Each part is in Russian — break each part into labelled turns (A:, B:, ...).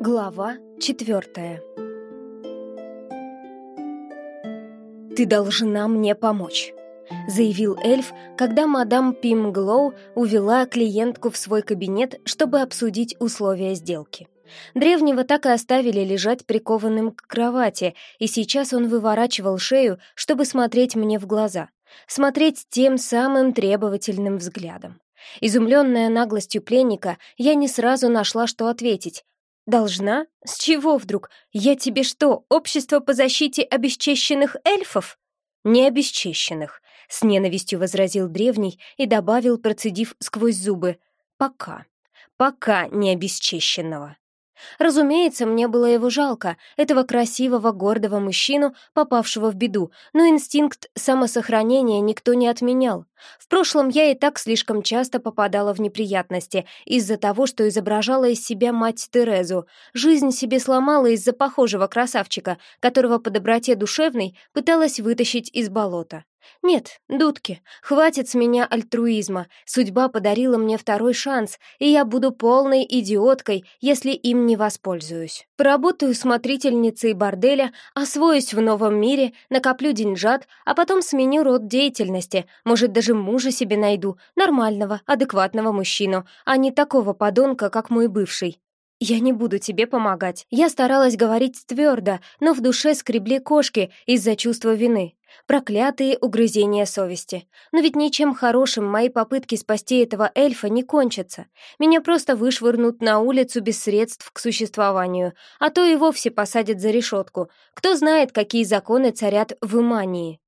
A: Глава четвертая «Ты должна мне помочь», — заявил эльф, когда мадам Пимглоу увела клиентку в свой кабинет, чтобы обсудить условия сделки. Древнего так и оставили лежать прикованным к кровати, и сейчас он выворачивал шею, чтобы смотреть мне в глаза, смотреть тем самым требовательным взглядом. Изумленная наглостью пленника, я не сразу нашла, что ответить, «Должна? С чего вдруг? Я тебе что, общество по защите обесчещенных эльфов?» «Не обесчещенных», — с ненавистью возразил древний и добавил, процедив сквозь зубы. «Пока. Пока не обесчещенного». Разумеется, мне было его жалко, этого красивого, гордого мужчину, попавшего в беду, но инстинкт самосохранения никто не отменял. В прошлом я и так слишком часто попадала в неприятности из-за того, что изображала из себя мать Терезу. Жизнь себе сломала из-за похожего красавчика, которого по доброте душевной пыталась вытащить из болота. Нет, дудки, хватит с меня альтруизма. Судьба подарила мне второй шанс, и я буду полной идиоткой, если им не воспользуюсь. Поработаю смотрительницей борделя, освоюсь в новом мире, накоплю деньжат, а потом сменю род деятельности. Может, даже мужа себе найду, нормального, адекватного мужчину, а не такого подонка, как мой бывший. «Я не буду тебе помогать». Я старалась говорить твердо, но в душе скребли кошки из-за чувства вины. Проклятые угрызения совести. Но ведь ничем хорошим мои попытки спасти этого эльфа не кончатся. Меня просто вышвырнут на улицу без средств к существованию, а то и вовсе посадят за решетку. Кто знает, какие законы царят в Имании.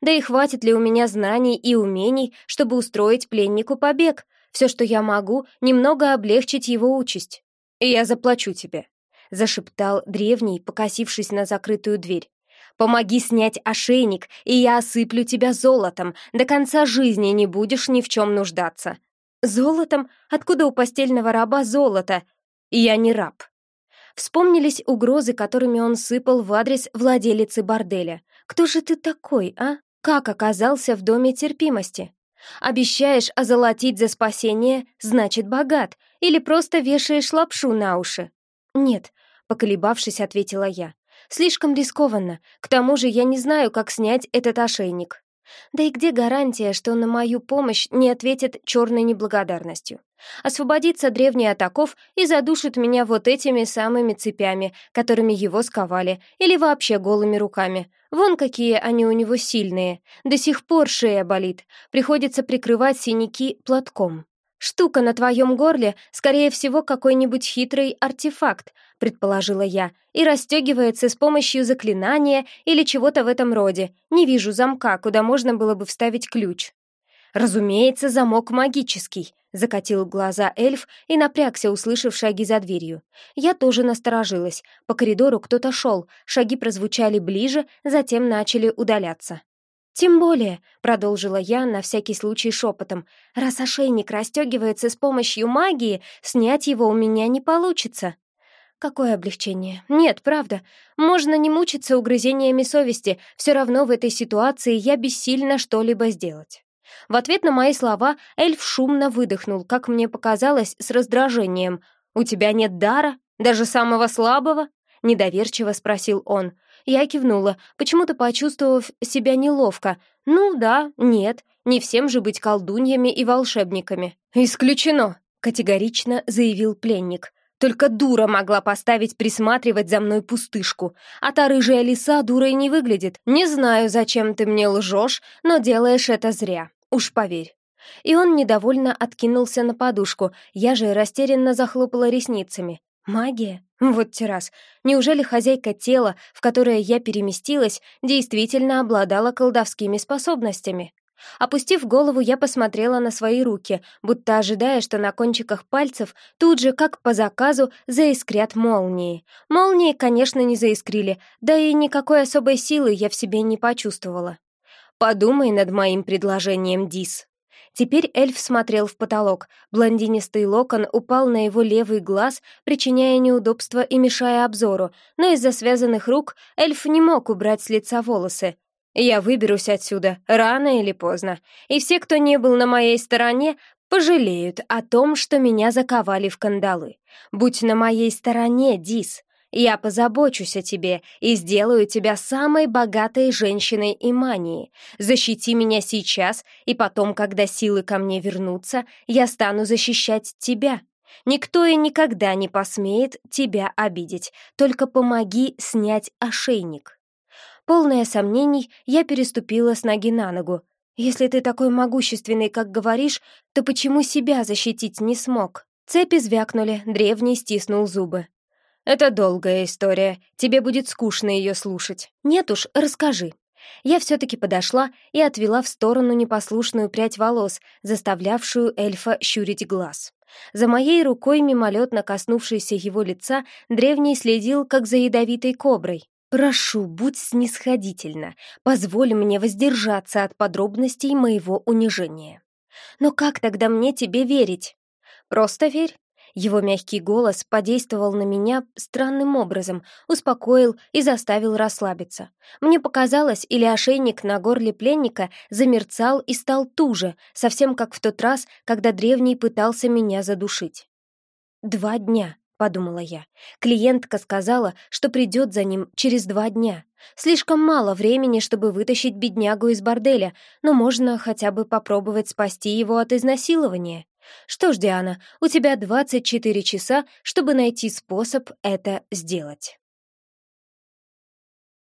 A: Да и хватит ли у меня знаний и умений, чтобы устроить пленнику побег? Все, что я могу, немного облегчить его участь и я заплачу тебе», — зашептал древний, покосившись на закрытую дверь. «Помоги снять ошейник, и я осыплю тебя золотом. До конца жизни не будешь ни в чем нуждаться». «Золотом? Откуда у постельного раба золото?» «Я не раб». Вспомнились угрозы, которыми он сыпал в адрес владелицы борделя. «Кто же ты такой, а? Как оказался в доме терпимости?» Обещаешь озолотить за спасение, значит, богат, или просто вешаешь лапшу на уши?» «Нет», — поколебавшись, ответила я. «Слишком рискованно. К тому же я не знаю, как снять этот ошейник». Да и где гарантия, что на мою помощь не ответит черной неблагодарностью? Освободится древний атаков и задушит меня вот этими самыми цепями, которыми его сковали, или вообще голыми руками. Вон какие они у него сильные. До сих пор шея болит. Приходится прикрывать синяки платком. «Штука на твоем горле, скорее всего, какой-нибудь хитрый артефакт», предположила я, и расстегивается с помощью заклинания или чего-то в этом роде. Не вижу замка, куда можно было бы вставить ключ. «Разумеется, замок магический», — закатил глаза эльф и напрягся, услышав шаги за дверью. Я тоже насторожилась. По коридору кто-то шел, шаги прозвучали ближе, затем начали удаляться. «Тем более», — продолжила я на всякий случай шепотом, «раз ошейник расстегивается с помощью магии, снять его у меня не получится». Какое облегчение. Нет, правда. Можно не мучиться угрызениями совести, все равно в этой ситуации я бессильна что-либо сделать. В ответ на мои слова эльф шумно выдохнул, как мне показалось, с раздражением. «У тебя нет дара? Даже самого слабого?» — недоверчиво спросил он. Я кивнула, почему-то почувствовав себя неловко. Ну да, нет, не всем же быть колдуньями и волшебниками. «Исключено», — категорично заявил пленник. «Только дура могла поставить присматривать за мной пустышку, а та рыжая лиса дурой не выглядит. Не знаю, зачем ты мне лжешь, но делаешь это зря, уж поверь». И он недовольно откинулся на подушку, я же растерянно захлопала ресницами. Магия? Вот террас. Неужели хозяйка тела, в которое я переместилась, действительно обладала колдовскими способностями? Опустив голову, я посмотрела на свои руки, будто ожидая, что на кончиках пальцев тут же, как по заказу, заискрят молнии. Молнии, конечно, не заискрили, да и никакой особой силы я в себе не почувствовала. «Подумай над моим предложением, Дис», Теперь эльф смотрел в потолок. Блондинистый локон упал на его левый глаз, причиняя неудобства и мешая обзору, но из-за связанных рук эльф не мог убрать с лица волосы. «Я выберусь отсюда, рано или поздно, и все, кто не был на моей стороне, пожалеют о том, что меня заковали в кандалы. Будь на моей стороне, Дис. Я позабочусь о тебе и сделаю тебя самой богатой женщиной Имании. Защити меня сейчас, и потом, когда силы ко мне вернутся, я стану защищать тебя. Никто и никогда не посмеет тебя обидеть. Только помоги снять ошейник. Полная сомнений, я переступила с ноги на ногу. Если ты такой могущественный, как говоришь, то почему себя защитить не смог? Цепи звякнули, древний стиснул зубы. «Это долгая история, тебе будет скучно ее слушать. Нет уж, расскажи». Я все-таки подошла и отвела в сторону непослушную прядь волос, заставлявшую эльфа щурить глаз. За моей рукой, мимолетно коснувшейся его лица, древний следил, как за ядовитой коброй. «Прошу, будь снисходительна, позволь мне воздержаться от подробностей моего унижения». «Но как тогда мне тебе верить?» «Просто верь, его мягкий голос подействовал на меня странным образом, успокоил и заставил расслабиться. Мне показалось, или ошейник на горле пленника замерцал и стал туже, совсем как в тот раз, когда древний пытался меня задушить. «Два дня», — подумала я. Клиентка сказала, что придет за ним через два дня. Слишком мало времени, чтобы вытащить беднягу из борделя, но можно хотя бы попробовать спасти его от изнасилования. Что ж, Диана, у тебя 24 часа, чтобы найти способ это сделать.